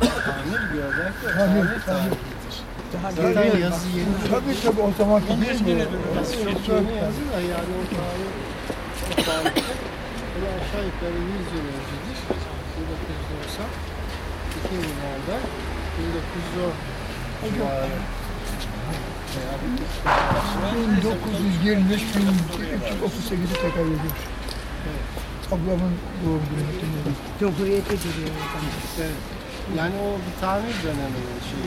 Tamir tamir. tarihi. Zaten yazı yeni. Tabii tabii o zaman Yazı değil mi? yeni yazı da yani o tarih o tarihte böyle aşağı yukarı 100 yıl öncedir. 1990 2000'lerde 1910 civarı. veya 1925 1338'i tekrar ediyor. Ablamın doğum günü. Cumhuriyete giriyor. Evet. Yani o bir tamir döneminin şeyi.